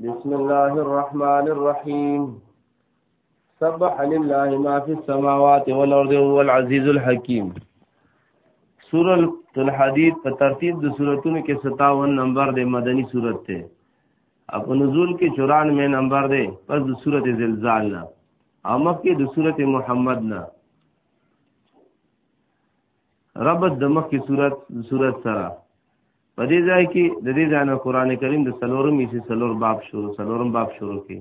بسم الله الرحمن الرحيم سبح لله ما في السماوات والارض هو العزيز الحكيم سورة الحديد په ترتیب د سوراتونو کې 57 نمبر د مدني سورته ده اپ نزول کې 94 نمبر ده پس د سورته زلزال نه او مخکې د سورته محمد نه ربط د مخکې سورته سورته سره په دې ځای کې د دې ځای نه قران کریم د سلورم میسي سلور باب شروع سلورم باب شروع کې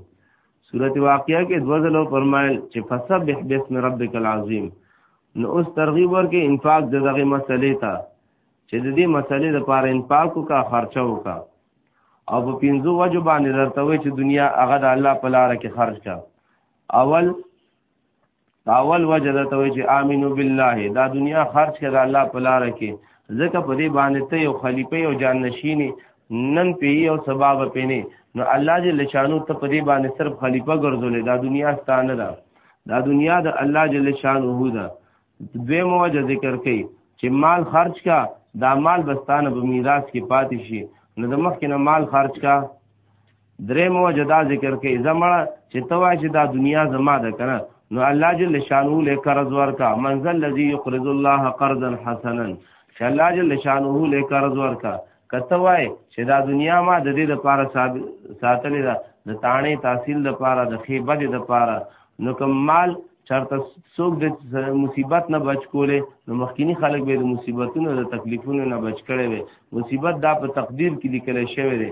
سورته واقعیا کې دوه ځله فرمایل چې فسبح بسم ربک العظیم نو اوس ترغیب ورکې انفاق د دغه مسلې ته چې د دې مسلې لپاره انفاق وکا خرچه وکا او په پینځو وجو باندې درته وي چې دنیا هغه د الله په لار کې خرج کا اول اول وجه دا توي چې امنو بالله دا دنیا خرج کړه الله په لار کې ځکه په دې باندې ته یو خلیفہ یو جان نشینی نن پی او سبب پینې نو الله جل شانو ته په دې باندې صرف خلیفہ ګرځولې دا دنیا ستانه ده دا دنیا د الله جل شانو ده دوی مو وجه ذکر کړي چې مال خرج کا دا مال بستانه په میراث کې پاتې شي نو د مخکې نه مال خرج کا درې مو جدا ذکر کوي زمړه چې توا چې دا دنیا زما ده کنه نو الله جل شانو له قرض ورکا منزل الذي يقرض الله قرضا حسنا چې الله جل شانو له قرض ورکا کته وای چې دا دنیا ما د دې لپاره ساتلې ده د تانه تحصیل لپاره د خیبت لپاره نو کوم مال چرته څوک د مصیبت نه بچ کولې نو مخکینی خلک به د مصیبتونو د تکلیفونو نه بچ کړي وي مصیبت دا په تقدیر کې لیکل شوی دی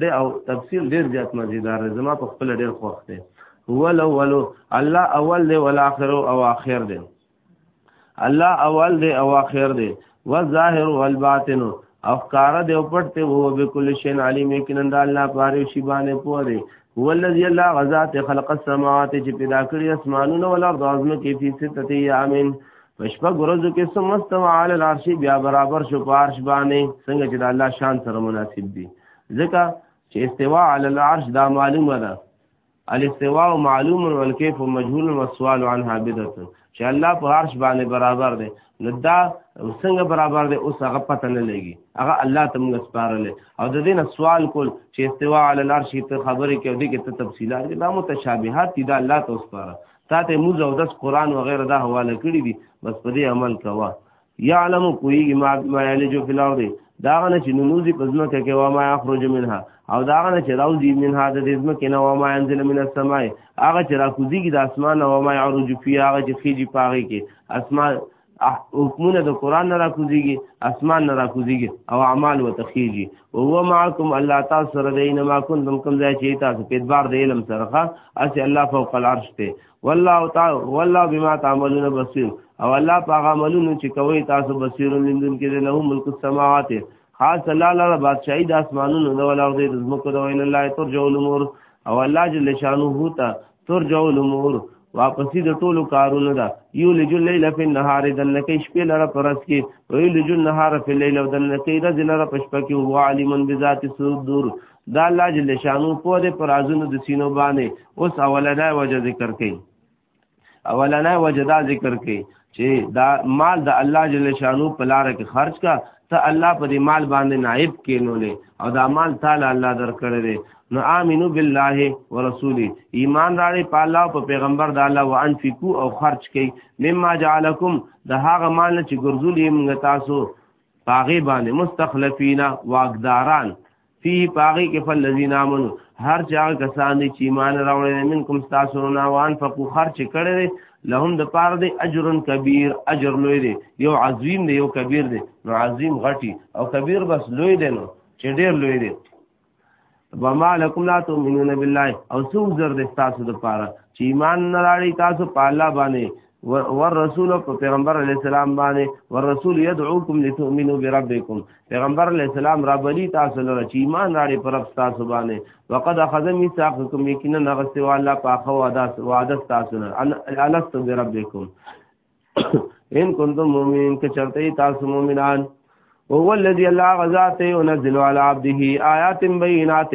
د او تفسیر ډیر زیات مزیدار زما په خپل ډیر خوښ دی ول اول الله اول دی ول اخر او اخر دی الله اول دی او اخر دی والظاهر والباطن او کار دی او پټ ته وو به کل شین علیم یقینا د الله پاره شی باندې پوه دی هو الذی الله غزا ته خلق السماوات چې پیدا کړی اسمانونه ول ارض ازمه کې فی سته یامین پشپا ګورځو کې سمست وعلى العرش بیا برابر شو پارش باندې څنګه چې د الله شان سره مناسب دي ځکه چې استوا علی العرش دا معلومه ده الاستواء معلوم والكيف مجهول والسؤال عنها بدعه چې الله په عرش باندې برابر دی نو دا څنګه برابر دی اوس هغه پته نه لګي هغه الله ته موږ سپارل او د دې نه سوال کول چې استوا علی العرش ته خبرې کوي دي کې ته تفصيلات دا متشابهات دي دا الله ته سپاره تا ته موږ او داس قران و غیره دا حواله کړی دي بس په دې عمل کوا یعلم کوی ما ما یلج فی الارض دا غنه چې نوزی په ځمکه کې و ما یخرج منها او دا غنه چې راوځي منها د دې ځمکې نه و ما ينزل من السماء هغه چې راکوزیږي د اسمان او ما یعرج فی هغه چې خيږي پاغي کې اسمان حکمونه د قران نه راکوزيږي اسمان نه راکوزيږي او اعمال وتخيږي او هو معكم الله تعالی سره دین ما کنتم کوم ځای چې تاسو په ادبار د علم سره ښه اسی الله فوق العرش ته والله تعالی والله بما تعملون بصير او الله په عملونو چې کوي تاسو بصیر لیندون کې له ملک السماوات خاص الله لپاره بادشاہي د اسمانونو د ولاو د زمکو د ویل الله ترجو الامور او الله جل شانه ته ترجو الامور واپسی د ټولو کارونو ده یو لجل لیل فی النهار دنکی شپې لره پرس کې او یو لجل نهار فی اللیل او دنکی رز لره پشپ کې هو عالم بذات صدور دا الله جل شانو په دې پر ازونو د سینو باندې اوس اولنه وجه ذکر کړي اولنه وجه دا ذکر کړي چې دا مال د الله جل شانو په لار کې خرج کا ته الله په دې مال باندې نائب کینولې او دا مال تعالی الله درکړې دي نو امنو بالله ورسوله ایمان راړې په الله او په پیغمبر د الله وانفقو او خرج کړي مما جعلکم د هغه مال چې ګرځولې موږ تاسو پاغه باندې مستخلفینا واقداران فی پاغی کې فلذین امنو هر چا کسان دي چې ایمان راوړل منکم تاسو نه وان فقو خرچ کړي لهم د پاره دی اجر کبیر اجر لوی دی یو عظیم دی یو کبیر دی نو عظیم غټي او کبیر بس لوی دی نو چې ډیر لوی دی وما لكم لا تؤمنون بالله او سو زر د تاسو د پاره چې ایمان نه راړي تاسو په الله باندې والرسول په پیغمبر علی السلام باندې والرسول يدعوكم لتؤمنوا بربكم پیغمبر علی السلام را بلی تاسو لره چې ایمان راړي پر رب تاسو باندې وقد اخذ ميثاقكم یقینا نغسه والله په خو ادا وعده تاسو نه الست بربكم ان کنتم مؤمنین که چرته تاسو مؤمنان وهو الذي الله غزاته ينزل على عبده آيات بينات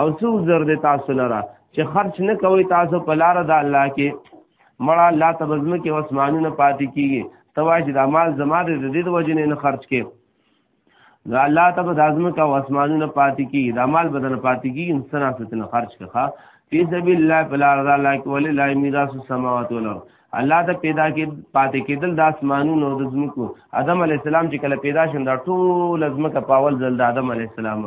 او څو زر د تاسو لره چې خرج نه کوي تاسو په لار د الله کې مړه الله تبزم کې اسمانونه پاتې کیږي توا چې د مال زما د دې د وجنې نه خرج کې دا الله تب د ازم کا اسمانونه پاتې کیږي د مال بدن پاتې کیږي انسان ستنه خرج کړه فی سبیل الله فلا رضا الله کی ولی لا میراث السماوات والارض الله ته پیدا کې پاتې کېدل د اسمانونو د زمکو آدم علی السلام چې کله پیدا شوم دا ټول زمکه پاول زل د آدم علی السلام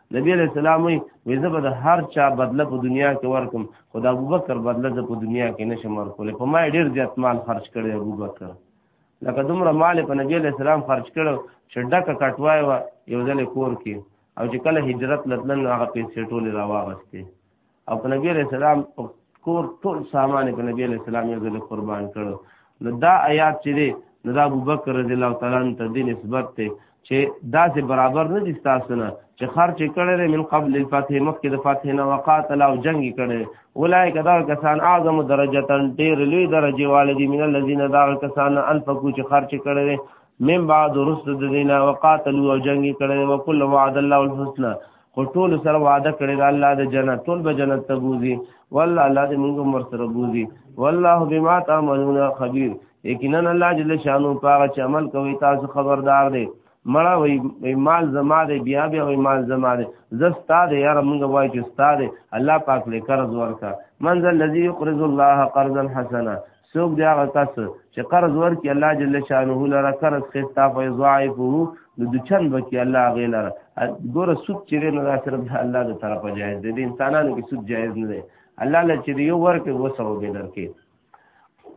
نبی علیہ السلام وی وی زه به د هر چا بدله په دنیا کې ورکم خو د ابوبکر بدله زه په دنیا کې نشم ورکول په ما ډیر زیات مال خرج کړی ابوبکر لکه دومره مال په نبی علیہ السلام خرج کړو چې ډکه کټوای و یو ځل کور کې او چې کله هجرت لتلن هغه پیسې ټولې راواغستې او په نبی علیہ السلام کور ټول سامان په نبی علیہ السلام یو ځل قربان کړو نو دا آیات چې دی نو دا ابو بکر رضی الله تعالی عنہ ته دی نسبت ته چې دا سه برابر نه دي تاسو نه چې خرچ کړي من قبل الفتح مخکې د فتح نه وقاتل او جنگ کړي اولای کدا کسان اعظم درجه تن ډیر لوی درجه والدي من الذين دا کسان انفقوا چې خرچ کړي من بعد رسد د دینه وقاتل او جنگ کړي وکول وعد الله الحسنى خو ټول سره وعده کړی دا الله د جنت ټول به جنت ته بوزي والله الله دې موږ مر سره بوزي والله بما تعملون خبير یقینا الله جل شانو پاغه چې عمل کوي تاسو خبردار دی مړه وي مال زما دی بیا بیا وي مال زما دی زه ستا دی یاره موږ وایو چې ستا دی الله پاک له قرض ورکا منزل الذي يقرض الله قرضا حسنا څوک دی هغه کس چې قرض ورکړي الله جل شانه لره قرض خستا فیضاعفه نو د چند وکي الله غي لره ګوره سود چې نه دا صرف د الله د طرفه جایز دی د انسانانو کې سود جایز نه دی الله له چې یو ورکه و ثواب درکې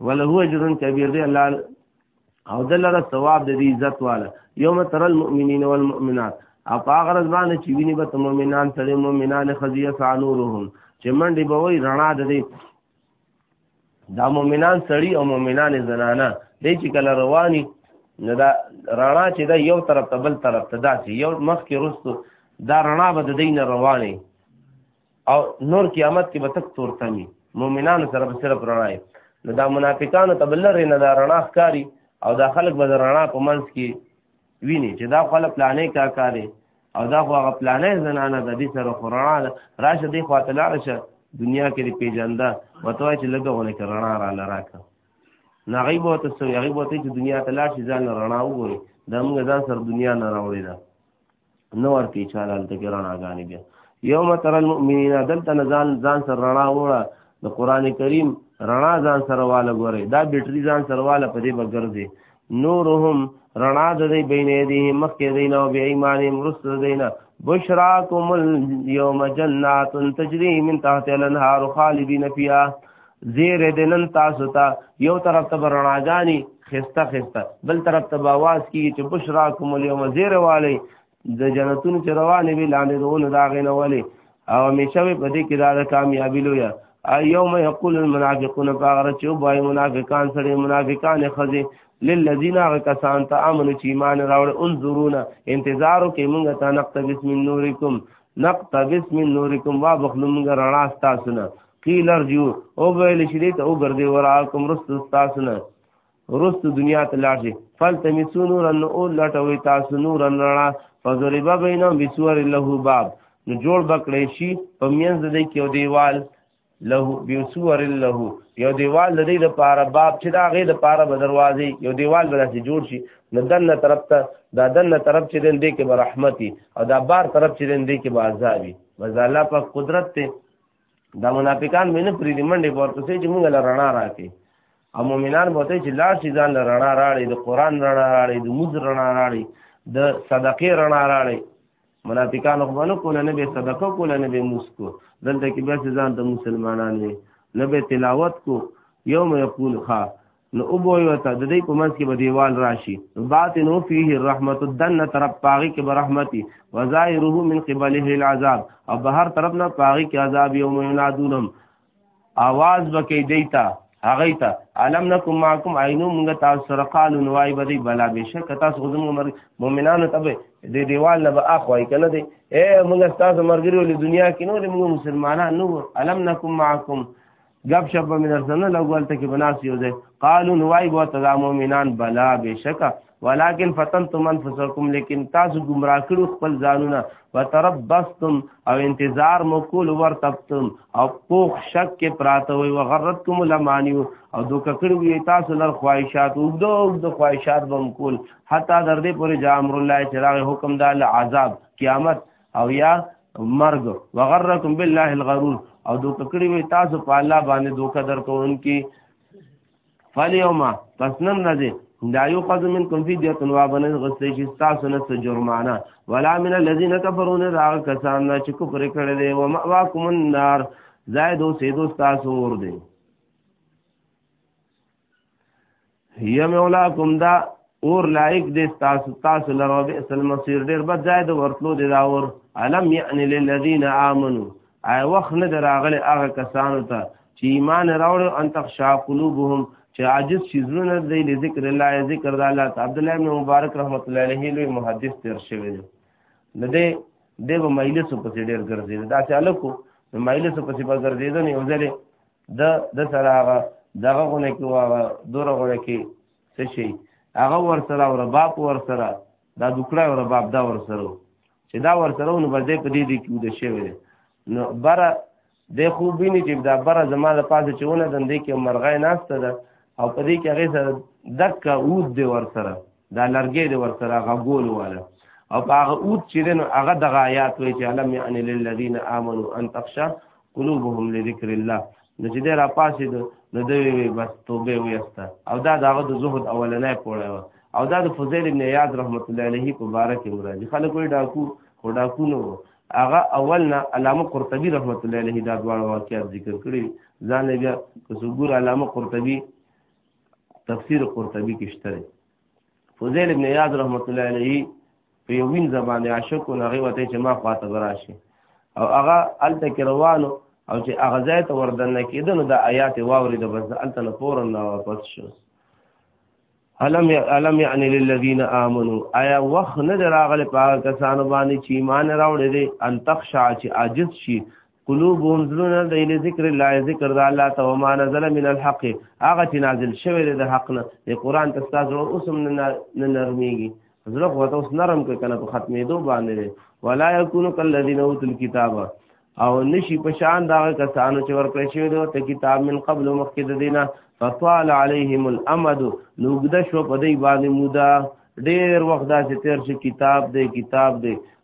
ولا هو اجر کبیر دی الله او د لره ثواب د دې عزت والا یوم تر المؤمنین والمؤمنات او هغه ورځ باندې چې ویني به مؤمنان سره مؤمنان خزیه سالورهم چې منډي به وي رڼا د دې دا مؤمنان سړی او مؤمنان زنانه دې چې کله رواني نه دا رڼا چې دا یو طرف ته بل طرف ته داسي یو مخ کې رستو دا رڼا به د دین رواني او نور قیامت کې به تک تور تمي مؤمنان سره به صرف رڼا وي نو دا منافقانو ته بل لري نه دا رڼا ښکاری او دا خلک به رڼا په منځ کې ویني چې دا خپل پلانې کا کاري او دا خو هغه پلانې زنانه د دې سره خورنا ده راشه دې خوا ته لاړ شه دنیا کې دې پیژنده وته چې لګه ونه کرنا را لراکه نه غیب او تاسو غیب او ته چې دنیا ته لاړ شي ځان رڼا وګوري دا موږ ځان سره دنیا نه راوړي دا نو ورته چاله دلته کې رڼاګانې بیا یوم تر المؤمنین دلته ځان ځان سره رڼا وړه د قران کریم رڼا ځان سره واله ګوري دا بیټری ځان سره واله په دې بګرځي نورهم رڼا د دې بینې دې مخکې دینه او بیا ایمان مرست دینه بشراکم اليوم جنات تجری من تحت الانهار خالدین فیها زیر د نن تاسو ته یو طرف ته رڼاګانی خسته خسته بل طرف ته باواز کیږي چې بشرا کوم اليوم زیر والی د جنتونو چې روانې وي لاندې دونه دا غې نه ولي او همیشه وي په دې کې دا د کامیابی لویا ایوم یقول المنافقون فغر چې وای منافقان سره منافقان خزي للذین کسان ته امن چې ایمان راوړ انظرونا انتظارو کې مونږ ته نقطه بسم نورکم نقطه بسم نورکم وا بخلو مونږ رڼا تاسو نه قیل ارجو او ویل شي دې ته او ګرځي وراکم رست تاسو نه رست دنیا ته لاړ شي فلتمسو نورن او لټوي تاسو نورن رڼا فضرب بینهم بسور له باب نو جوړ بکړې شي په مینځ دې کې یو دیوال له بسور له یو دیوال د دې د پاره باب چې دا غې د پاره به دروازې یو دیوال به داسې جوړ شي نو دنه طرف ته دا دنه طرف چې دې کې به رحمتي او دا بار طرف چې دې کې به عذابي مزاله په قدرت ته دا منافقان مې نه پریدي منډې ورپسې چې موږ له رڼا راکې او مؤمنان به ته چې لاړ شي ځان له رڼا راړي د قران رڼا راړي د موز رڼا راړي د صدقې رڼا راړي منافقان خو نه کوله نه به صدقه کوله نه به موس کو دلته کې به ځان ته مسلمانان وي نه به تلاوت کو یوم یقول خا نو او بوی وتا د دې په منځ کې به دیوال راشي باطن فيه الرحمت دن طرف پاغي کې به رحمتي وظاهره من قبله العذاب او بهر طرف نه پاغي کې عذاب یوم ینادونم आवाज وکي دیتا هغه ته علم نکم معکم عینو موږ تاسو سره قالو نوای بدی بلا بشک تاسو غوډم مر مؤمنانو ته د دیوال نه به اخوای کنه دی اے موږ تاسو مرګري ول دنیا کې نو موږ مسلمانان نو علم نکم معکم غب شپ به مدرسه نه لګولته کې بناس یو ځای قالو نوای بو تدا مؤمنان بلا بشکا ولكن فتنتم انفسكم لیکن تاسو گمراه کړو خپل ځانونه وتربستم او انتظار مو کول ورتبتم او پوخ شک کې پراته وي وغرتکم لمانیو او دوک کړو تاسو لر خواهشات او دو د خواهشات بم کول حتی در دې پورې جامر الله چراغ حکم د عذاب قیامت او یا مرګ وغرکم بالله الغرور او دوک کړی وي تاسو په الله باندې دوک در کوونکی فالیوما پس نن راځي دا یو قض من کوم فی دیتن وا بنه غسته شي تاسو نه څه جرمانه ولا من الذين كفروا نه راغ کسان نه چې کفر کړي دي و ماواکم النار زائد او سیدو تاسو ور دي هي مولاکم دا اور لایک دې تاسو تاسو لره به اصل مسیر ډیر بد ځای د ورتلو دي دا اور علم یعنی للذین آمنو آی وخت نه دراغله هغه کسانو ته چې ایمان راوړ ان تخشا قلوبهم چې عاجز شي زړونه دې له ذکر الله ذکر د الله عبد الله بن مبارک رحمت الله علیه لوی محدث تیر شوی دی نه دې دې مجلس په ډیر ګرځي دا چې الکو مجلس په څیر ګرځي نه یو ځلې د د سره هغه دغه غونه کې واه دوره غونه کې څه شي هغه ور سره او رباب ور سره دا دکړه او رباب دا ور سره چې دا ور سره نو بده په دې دي کې د شوی نو بره د خو بینی چې دا بره زما د پاسه چونه دندې کې مرغای ناشته ده او په دې کې هغه سره دکا اود دی ور سره دا لرګې دی ور سره غول واله او هغه اود چې نو هغه د غایات وی چې علم یعنی للذین آمنوا ان تخشى قلوبهم لذکر الله نو چې دی را پاسې د نو دی وی بس توبه ویسته او دا دغه د زهد اولنې پوره و او دا د فضیل ابن یاد رحمت الله علیه په باره کې مرادي خلک وی ډاکو خو ډاکو نو هغه اول نه علامه قرطبي رحمت الله علیه دا دواړه واقعات ذکر کړی ځان بیا کسوګور علامه قرطبي تفسیر قرطبي کې شته فضیل ابن یاد رحمت الله علیه په یو وین زبانه عاشق او هغه وته چې ما خواته براشي او هغه الته کې روانو او چې هغه ځای ته وردن کېده نو د آیات واوري د بس الته نه پور نه واپس شو علم علم یعنی للذین آمنو آیا وخت نه دراغله په کسانو باندې چې ایمان راوړې دي ان تخشع چې عاجز شي قلوبهم زلنا د اله ذکر الله ذکر د الله ته وما نزل من الحق هغه چې نازل شوی د حق نه د قران ته تاسو اوس هم نه نرميږي زړه خو تاسو نرم کې کنه په ختمې دو باندې ولا يكون كالذين اوتل کتاب او نشي په شان دا کسانو چې ورکړی شوی دی ته کتاب من قبل مخکې د دینه فطال عليهم الامد لوګد شو په دې باندې مودا ډېر وخت دا چې تیر شي کتاب دی کتاب دی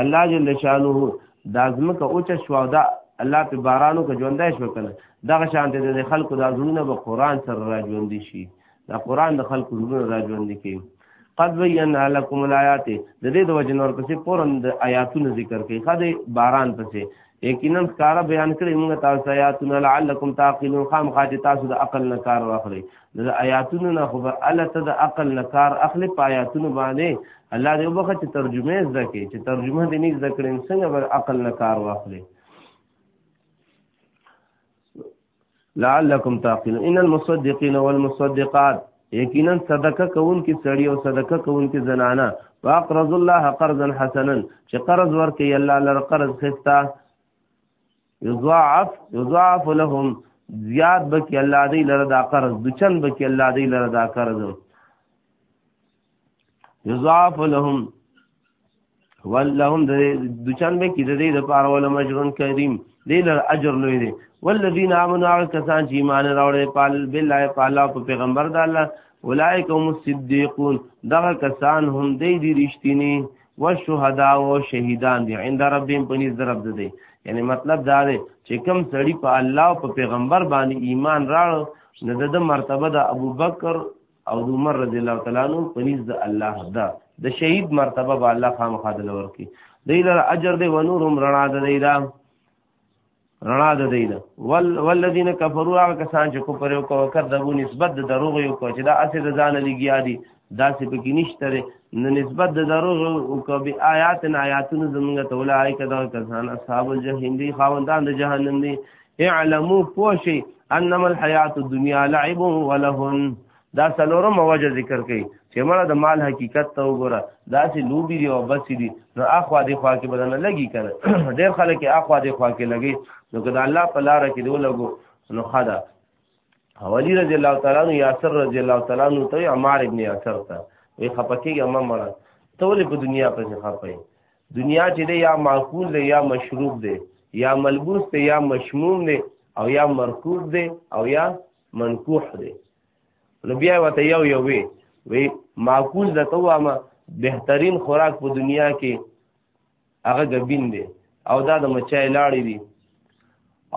الله جل شانه د ازمکه اوچ شو دا الله په بارانو کې ژوندای شو کنه دغه شان ته د خلکو د ازونه به قران سره راځوندي شي دا قران د خلکو ژوند راځوندي کوي قد بينا لكم الايات د دې د وجه نور پسې پورن د آیاتونو ذکر کوي خدای باران پسې یقینا کار بیان کړی موږ تاسو آیاتونه لعلکم تعقلون خام خاطی تاسو د عقل نه کار واخلئ د آیاتونو نه خو به الله ته د عقل نه کار اخلي په آیاتونو باندې الله دې وبخه چې ترجمه زده کې چې ترجمه دې نه زده کړې څنګه به عقل نه کار واخلي لعلکم تعقلون ان المصدقین والمصدقات یقینا صدقه کوون کې سړی او صدقه کوون کې زنانه واقرض الله قرضا حسنا چې قرض ورکړي الله لپاره قرض خسته یضاعف یضاعف لهم زیاد بکی الله دی لره دا قرض د چن بکی الله دی لره دا قرض یضاعف لهم ولهم د چن بکی د دې د پاره ول مجرون کریم دی لره اجر لوی دی والذین آمنوا هغه کسان چې ایمان راوړل پال بالله پال او پیغمبر د الله اولئک هم الصدیقون دغه کسان هم دی دي رښتینی والشهداء او شهیدان دي عند ربهم پنځ درب ده دي یعنی مطلب دا دی چې کم سړی په الله او په پیغمبر باندې ایمان راړ نه د مرتبه د ابوبکر او د عمر رضی الله تعالی عنہ پنځ د الله ده د شهید مرتبه به الله خامخا دلور کی دی لر اجر دی ونورم رڼا ده دی دا رڼا د دی ده ول والذین کفروا هغه کسان چې کفر یو کو کذبو نسبت د دروغ یو کو چې دا اسه د ځان لګیا دي دا څه پکې نشته لري نو نسبت د دروغ او کو به آیات نه آیاتونو زمونږ ته ولای کدا کسان اصحاب الجحیم دی خاوندان د جهنم دی اعلموا پوشی انما الحیات الدنیا لعب ولهن دا څلورم وجه ذکر کړي چې مړه د مال حقیقت ته وګوره دا چې لوبي دی او بس دی نو اخوا دی خوا کې بدن لګي کنه ډېر خلک اخوا دی خوا کې لګي نو کله الله په لار کې دی لګو نو خدا اولی رضی الله تعالی عنہ یاسر رضی الله تعالی عنہ ته عمار ابن یاسر ته وی خپکیږي امه مړه ته ولې په دنیا په خپای دنیا چې دی یا معقول دی یا مشروب دی یا ملبوس دی یا مشموم دی او یا مرکوب دی او یا منکوح دی نو بیا وته یو یو وی وی معقول د توامه بهترین خوراک په دنیا کې هغه غبین دی او دا د مچای لاړې دي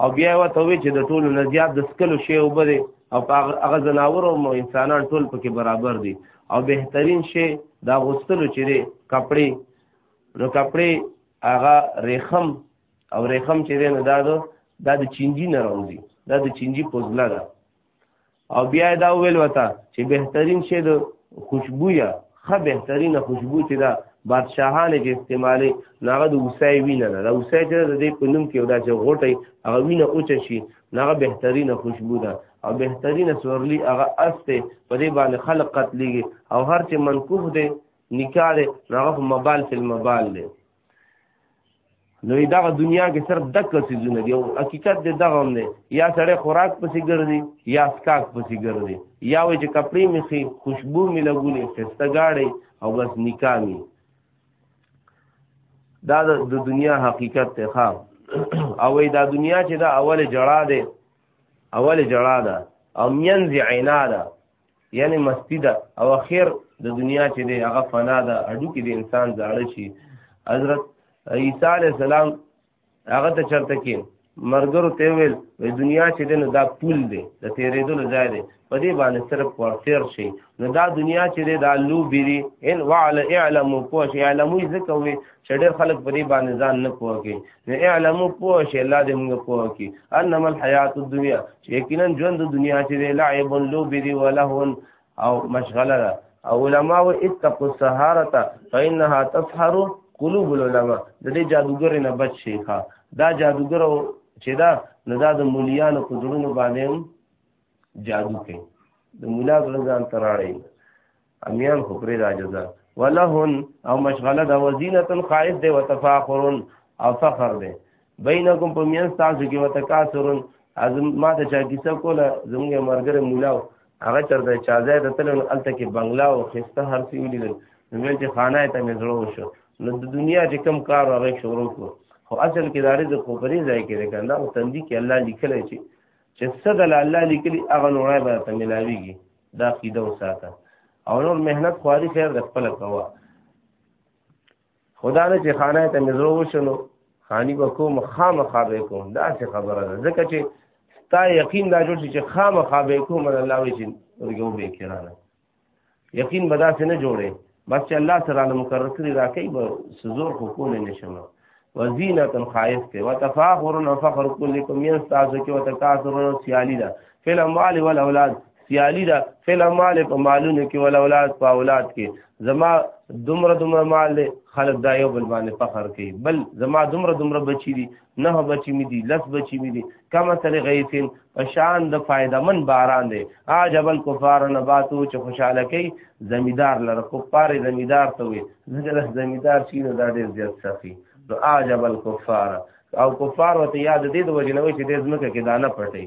او بیا وته وی چې د ټولو نه زیات د سکلو شی وبره او هغه زناور او انسانان ټول پکې برابر دي او بهترین شی دا غوستلو چې دی کپړې نو کپړې هغه ریخم او ریخم چې دی نو دا د دا د چینجي نه راوځي دا د چینجي پوزله ده او بیا دا ویل وته چې بهترین شی د خوشبویا خه بهترین خوشبو چې دا بادشاهان چې استعمالي ناغه د وسای وینه ده دا وسای چې د دې په نوم کې ودا چې غوټي هغه وینه اوچ شي ناغه بهترین خوشبو ده او بهترین سورلی هغه استه په دې باندې خلق قتلېږي او هر چې منکوف دی نکاح دی ناغه مبال فی المبال دی نو دغه دنیا کې صرف دک سيزونه دي او حقیقت دې دغه هم دی یا سړی خوراک پسې ګرځي یا سکاک پسې ګرځي یا وې چې کپړې مې خي خوشبو مې لګولې خسته گاړې او بس نکاح مې دا د دنیا حقیقت ته ښا او دا دنیا چې دا اول جړا ده اول جړا ده او مینځ عینا ده یعنی مستی ده او اخر د دنیا چې دی هغه فنا ده اډو کې د انسان زاړه شي حضرت عیسی علی السلام هغه ته چرته کې مرګرو ته ویل وې دنیا چې دی نو دا پول دی د تیرېدو نه ځای دی په دې باندې صرف ورتیر شي نو دا دنیا چې دی دا لو بیری ان وعلى اعلم پوش اعلمو ځکه وي چې ډېر خلک په دې باندې ځان نه پوه کوي نو اعلمو پوه شي الله دې موږ پوه کړي انما الحیات الدنیا چې یقینا ژوند د دنیا چې دی لعب لوب دی ولهو او مشغله ده او علما و اتقوا السهاره فانها تسحر قلوب العلماء د دې جادوګر نه بچ شي ښا دا جادوګر چې دا نو دا د مولیانو په زړونو باندې جادو کوي د مولا ځان تراړي امیان خو پرې دا جزا ولهن او مشغله د وزینت خائف دی وتفاخر او فخر دی بینکم په میان تاسو کې وتکاثر از ما ته چا کیسه کوله زموږ مرګره مولا هغه چرته چا ځای د تل الته کې بنگلا او خسته هر څه ولیدل نو چې خانه ته مې زړه وشو نو د دنیا چې کم کار هغه شروع کو خو اصل کې داري د خو پرې ځای کې لکه الله او تندې کې الله لیکل چې چې صد الله لیکلي هغه نوړای به ته ملاويږي دا قیده وساته او نور مهنت خواري خیر د خپل کوا خدا نه چې خانه ته مزرو وشنو خانی به کوم خامخا به کوم دا څه خبره ده ځکه چې تا یقین دا جوړ چې خامخا به کوم الله وی چې ورګو به کړه یقین به دا څه نه جوړه بس چې الله سره له مقرر کړی راکې به سزور خو کول نه شم وزینه خایف ته وتفاخر او فخر کول کوم یې تاسو کې وتکاثر او سیالی ده فل اموال ول اولاد سیالی ده فل اموال په مالونو کې ول اولاد په اولاد کې زما دومره دومره مال دی خلک دا یو بل باندې فخر کوي بل زما دومره دومره بچی دي نه بچی می دي لس بچی می دي کما سل غیثین پشان د فائدمن باران دی عجب الکفار نباتو چې خوشاله کوي زمیدار لره کفار زمیدار ته وي زګره زمیدار شي نو دا ډیر زیات سخی نو عجب الکفار او کفار وته یاد دې د وجنوي چې د زمکه کې دانه پټي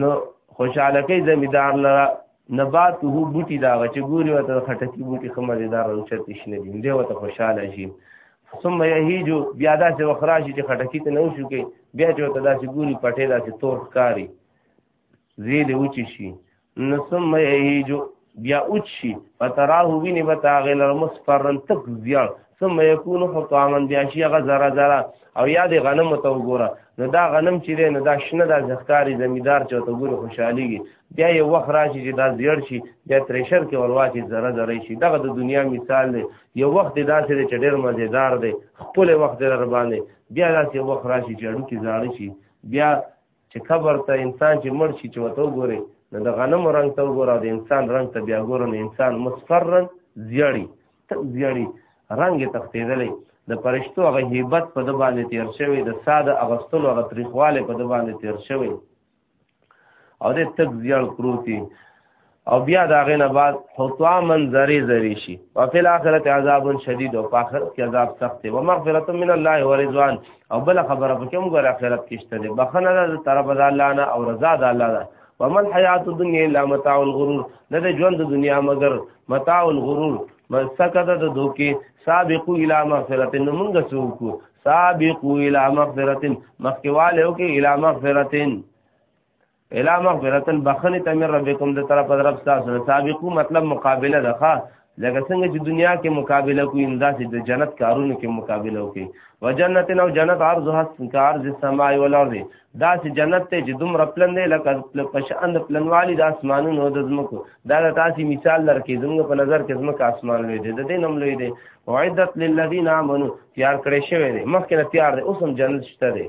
نو خوشاله کوي زمیدار لره نباته بوټي دا چې ګوري وته خټکی بوټي خمرېدار او چرته شنه دي دی وته خوشاله شي ثم يهيج بیا دا چې وخراشي چې خټکی ته نه وشو کې بیا چې وته دا چې ګوري پټې دا چې تور ښکاری زیل اوچی شي نو ثم يهيج بیا اوچ شي فتراه ویني به تاغې لر مصفرن تک زیړ ثم یکون حطاما بیا شي هغه زره زره او یا د غنم ته وګوره نو دا غنم چې دی نو دا شنه دا زخکاری زمیدار چې ته ګوره خوشحاليږي بیا یو وخت راشي چې دا زیړ شي بیا تریشر کې ورواچي زره زره شي دغه د دنیا مثال دی یو وخت دا چې چې ډېر مزیدار دی خپل وخت در باندې بیا داسې وخت راشي چې اړو کې زاړه شي بیا چې قبر ته انسان چې مړ شي چې وته وګوري نو د غنم رنگ ته وګوره د انسان رنگ ته بیا ګوره نو انسان مصفر رنگ زیړی تک زیړی رنگ یې تختېدلی د پرشتو هغه هیبت په د باندې تیر شوی د ساده اغستلو هغه تریخواله په د باندې تیر شوی او د تک زیړ پروتي او بیا دا غنه بعد حطوا منظری زری شي او په الاخرت عذاب شدید او په اخرت کې عذاب سخت او مغفرت من الله و رضوان او بل خبره په کوم ګر اخرت کې شته ده بخنه ده طرف د الله نه او رضا د الله ده ومن حیات الدنیا الا متاع الغرور نه ده ژوند د دنیا مگر متاع الغرور مسکته د دوکي سابقو الی مغفرت نو موږ څوک سابقو الی مغفرت مخکواله او کې الی مغفرتن الا مغفرتن بخنه تمر ربکم د طرف رب تاسو سابقو مطلب مقابله ده ښا لکه څنګه چې دنیا کې مقابله کوي انداسې د جنت کارونو کې مقابله کوي و جنت او جنت عرضها کارز السماء والارض دا چې جنت ته چې دوم رپلن دی لکه پشان د پلنوالي د اسمانونو د زمکو دا د تاسو مثال لرکې زموږ په نظر کې زمکه اسمان لوی دی د دې نوم لوی دی وعدت للذین آمنوا تیار کړی شوی دی مخکې تیار دی اوس هم جنت شته دی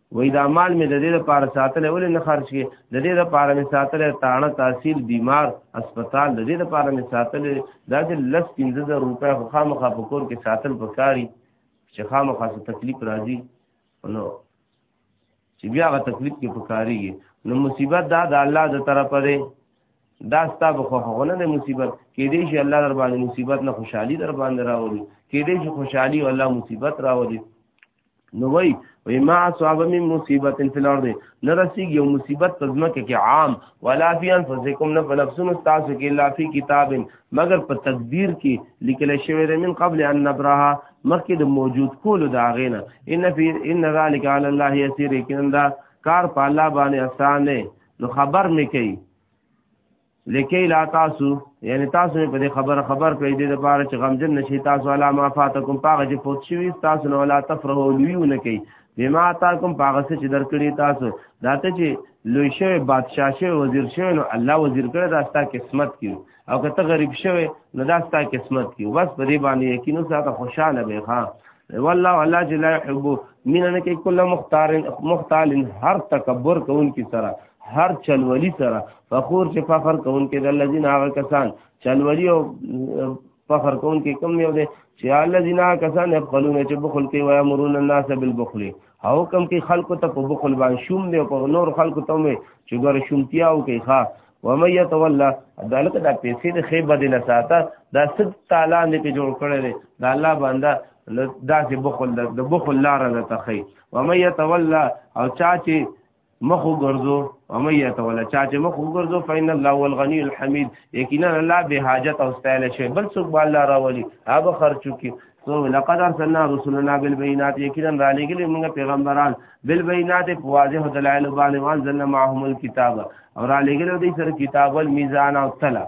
وای دا مال مې د دې لپاره ساتل ولې نه خرج کې د دې لپاره مې ساتل تاڼه تحصیل بیمار هسپتال د دې لپاره مې ساتل دا چې لس پنځه زره روپۍ خو خامخا په کور کې ساتل پکاري چې خامخا څه تکلیف راځي نو چې بیا هغه تکلیف کې پکاري نو مصیبت دا د الله د طرفه دی دا ستا به خوښونه د مصیبت کې دې شي الله در باندې مصیبت نه خوشحالي در باندې راوړي کې دې شي خوشحالي او الله مصیبت راوړي نو وای وای ما اصحاب من مصیبت فی الارض نرسیږي یو مصیبت په ځمکه کې عام ولا فی انفسکم نه فنفسون تاسو کې الا فی کتاب مگر په تقدیر کې لیکل شوی دی من قبل ان نبرها مخکې د موجود کولو دا غینا ان فی ان ذلک علی الله یسیر کیندا کار په الله باندې آسان دی نو خبر مې کوي لکه لا تاسو یعنی تاسو په دې خبره خبر کړئ دې لپاره چې غمجن نشي تاسو علا ما فاتکم پاغه چې فوت شوی تاسو نه ولا تفرحو لویونه کوي بما تاکم پاغه چې درکړي تاسو داته چې لوی شوی بادشاہ شوی وزیر شوی نو الله وزیر کړی دا ستا قسمت کیو او که ته غریب شوی نو دا ستا قسمت کیو بس په دې باندې یقینو ساته خوشاله به ها والله والله چې لا يحب مين نه کې کله مختار مختال هر تکبر کون کی سره هر چلولی سره فخور چې فخر کون کې د الذين هغه کسان چلولی او فخر کون کې کم یو دي چې الذين کسان يبخلون چې بخل کوي ويامرون الناس بالبخل او کم کې خلکو ته په بخل باندې شوم دی په نور خلکو ته مې چې ګور شومتیا او کې ښا و مې يتولى ذلک دا پیسې د خې بده نه ساته دا ست تعالی دې په جوړ کړی دی دا الله باندې دا چې بخل د بخل لار نه تخې و مې يتولى او چا چې مخ وګرځو ومن يتولى چا چې مخ وګرځو فإن الله هو الغني الحميد یقینا الله به حاجت او استایل شي بل څوک به الله راولي هغه خرچو کې سو لقد ارسلنا رسلنا بالبينات یقینا را لګلې موږ پیغمبران بالبينات په واضح دلایل باندې وانزلنا معهم الكتاب او را لګلې دې سره کتاب الميزان او تلا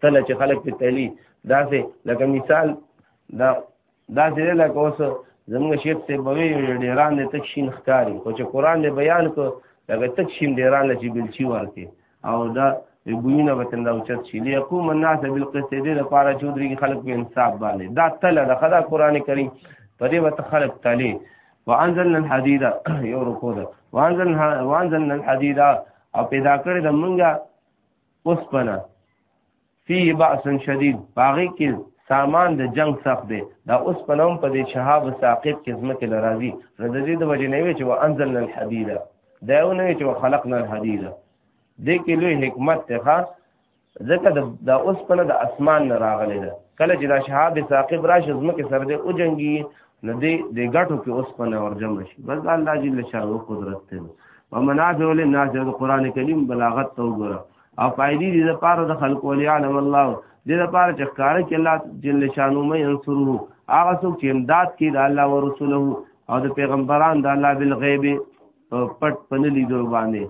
تلا چې خلک په تلی دا سه لکه مثال دا دا چې لکه اوس زموږ شیخ ته بوي ډیران د تک شین ښکاری خو چې قران دې بیان کو لکه تک شین ډیران لچې بلچی ورته او دا بوینه وطن دا اوچت شي ليقوم الناس بالقسط دې لپاره چې درې خلک په انصاف باندې دا تل د خدا قران کریم په دې وت خلک تلې وانزلنا الحديد یو رکو ده وانزلنا وانزلنا الحديد او پیدا کړی د مونږه اوسپنه فيه بأس شديد باغی کې سامان د جنگ سخت دی دا اوس په نوم په دې شهاب ثاقب کې زمکه لرازي نو د دې د وجې نه وی چې وانزلنا الحديد دا یو نه وی چې خلقنا الحديد دې کې لوی حکمت ته خاص ځکه د اوس په د اسمان نه راغلی ده کله چې دا شهاب ثاقب راشي زمکه سره دې او جنگي نو دې د غټو کې اوس په نه ورجم شي بس الله جل شانه قدرت ته ومنافع للناس د قران کریم بلاغت تو ګره او قاعدی دې لپاره د خلق ولی علم الله دې لپاره چې ښکارا کې الله جل شانو مې انصره هغه څوک چې امداد کوي د الله او رسوله او د پیغمبران د الله بالغیب پټ پنلی دور باندې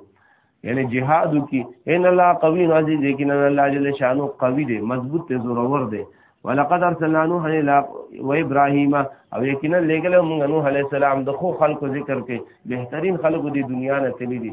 یعنی جهاد کی ان الله قوی عزیز لیکن الله جل شانو قوی دی مضبوط ته زورور دی ولقد ارسلنا نوحا الى وابراهيم او یقینا لګل موږ نوح عليه السلام د خو خلکو ذکر کې بهترین خلکو د دنیا نه تللی دي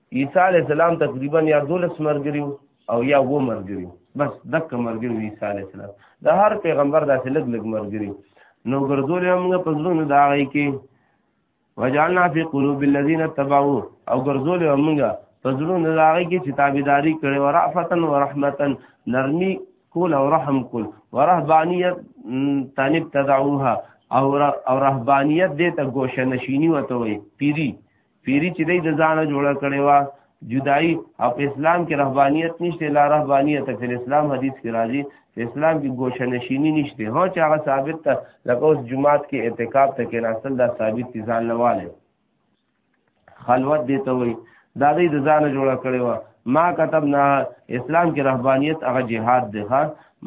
عیسی علی السلام تقریبا یا دولس مرګریو او یا و مرګریو بس دک مرګریو عیسی علی السلام د هر پیغمبر داسې لګ لګ مرګریو نو ګرځول موږ په زړونو دا غي کې وجعلنا فی قلوب الذین تبعوا او ګرځول موږ په زړونو دا غي کې چې تابعداري کړي او رافتا و رحمتا نرمي کول او رحم کول ورهبانیت طالب تدعوها او او رهبانیت دې ته گوشه نشینی وته وي پیری پیری چې دی د ځانه جوړه کړي وا جدائی او په اسلام کې رهبانيت نشته لا رهبانيت په اسلام حدیث کې راځي په اسلام کې گوشه نشینی نشته هو چې هغه ثابت ته لکه اوس جمعات کې اعتکاف ته کې ناستل دا ثابت دي ځان لواله خلوت دی ته وي دا دې د ځانه جوړه کړي وا ما كتبنا اسلام کې رهبانيت هغه جهاد دی ها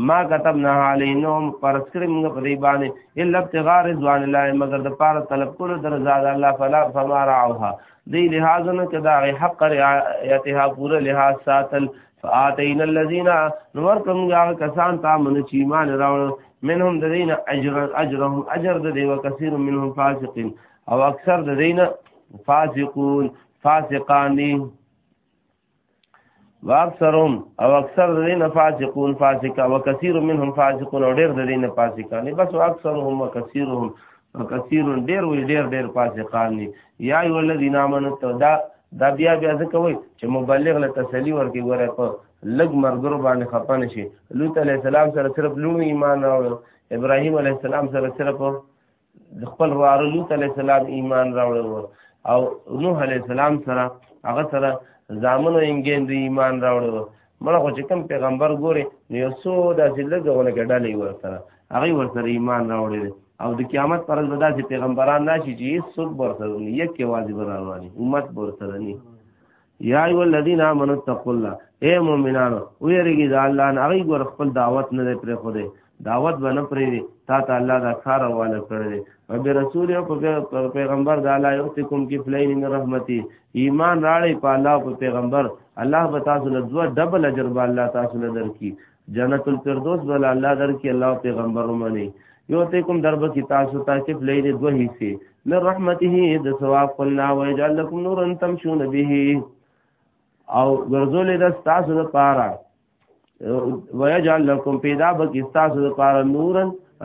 ما كتبنا عليهم فرض کړی موږ په دې باندې الا ابتغاء رضوان الله مگر د پاره طلب کولو د رضا د الله فلا فما رعوها دې لحاظ نه کدا حق رعایتها پوره لحاظ ساتل فاتین الذين نور کوم یا کسان تا من چې ایمان راوړ منهم د دین اجر اجرهم اجر د دی وکثیر منهم فاسقین او اکثر د دین فاسقون فاسقان دي واکثرهم او اکثر د دین فاسقون فاسقا وکثیر منهم فاسقون او ډیر د دین فاسقان بس واکثرهم وکثیرهم وکثیر ډیر وی ډیر ډیر فاسقان دي یا ای الذین آمنوا دا دا بیا بیا ځکه وای چې مبلغ له تسلی ورکی ګوره په لګ مرګرو باندې خپن شي لوط علی السلام سره صرف لونو ایمان راوړ ابراهیم علی السلام سره صرف خپل وروار لوط علی السلام ایمان راوړل او نوح علی السلام سره هغه سره زامنو انګین دی ایمان راوړل مړه خو چې کوم پیغمبر ګوري نو یو څو داسې لږونه ګډلې ورسره هغه ورسره ایمان راوړل او د قیامت پر ورځ به داسې پیغمبران راشي چې هیڅوک ورسره نه یک یوازې به رواني امت به ورسره نه یا ایو الذین آمنوا اتقوا الله اے مومنانو ویریږي دا الله نه هغه ګور خپل دعوت نه پرې خو دې دعوت باندې پرې دې تا ته الله دا کار واله کړې دې او به رسول او په پیغمبر دا لا یوتکم کی فلین من رحمتي ایمان راړې په الله په پیغمبر الله به تاسو له دوه ډبل اجر به الله تاسو له درکې جنت الفردوس بل الله در کې الله پیغمبر ومني یو ته کوم درب کی تاسو ته چې پلې دې دوه حصے من رحمته د ثواب قلنا ويجعل لكم نورا تمشون به او ګرځولې د تاسو لپاره ويجعل لكم پیدا به کی تاسو لپاره نورا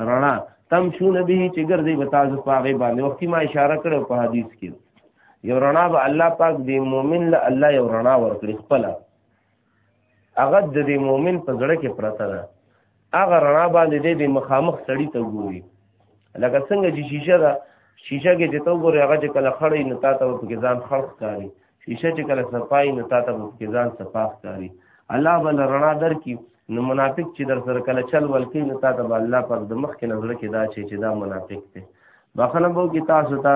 رڼا تمشون به چې ګرځي به تاسو په هغه باندې وخت ما اشاره کړو په حدیث کې یو رڼا به الله پاک دی مؤمن له الله یو رڼا ورکړي خپل هغه د دې مؤمن په زړه کې پرته ده هغه رڼا باندې دې د مخامخ سړی ته ګوري لکه څنګه چې شیشه ده شیشه کې چې ته وګورې هغه چې کله خړې نه تا ته په کې ځان خړ ښکاري شیشه چې کله صفای نه تا ته په کې ځان صفا ښکاري الله بل رڼا درکې نو منافق چې در سره کله چل ولکې نه تا ته الله پر د مخ کې نظر کې دا چې چې دا منافق دی بخنه بو کې تاسو ته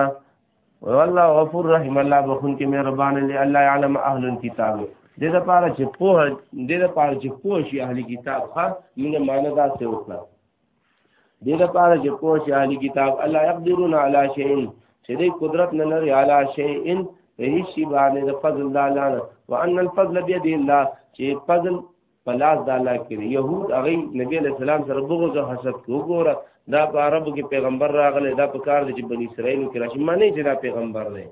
والله غفور رحیم الله بخون کې مهربان دی الله علم اهل الكتاب د دې لپاره چې په دې لپاره چې په شي اهل کتاب ها موږ معنی دا څه وکړه د دې لپاره چې په شي اهل کتاب الله يقدرون على شيء چې دې قدرت نه لري على شيء هیڅ شي باندې د فضل الله لاره وان الفضل بيد الله چې فضل په لاس د الله کې دی يهود هغه نبی له سلام سره بغض او حسد کو ګوره دا په عربو کې پیغمبر راغلی دا په کار دی چې بنی اسرائیل کې راشي معنی چې دا پیغمبر دی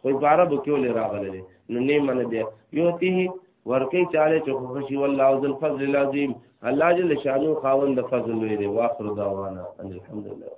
خو په عربو کې ولې راغلی دی نو نه منه دی یو ته ورکی چاله چې خوشي والله عز الفضل العظیم الله جل شانو خاوند فضل ویری واخر دعوانا الحمدلله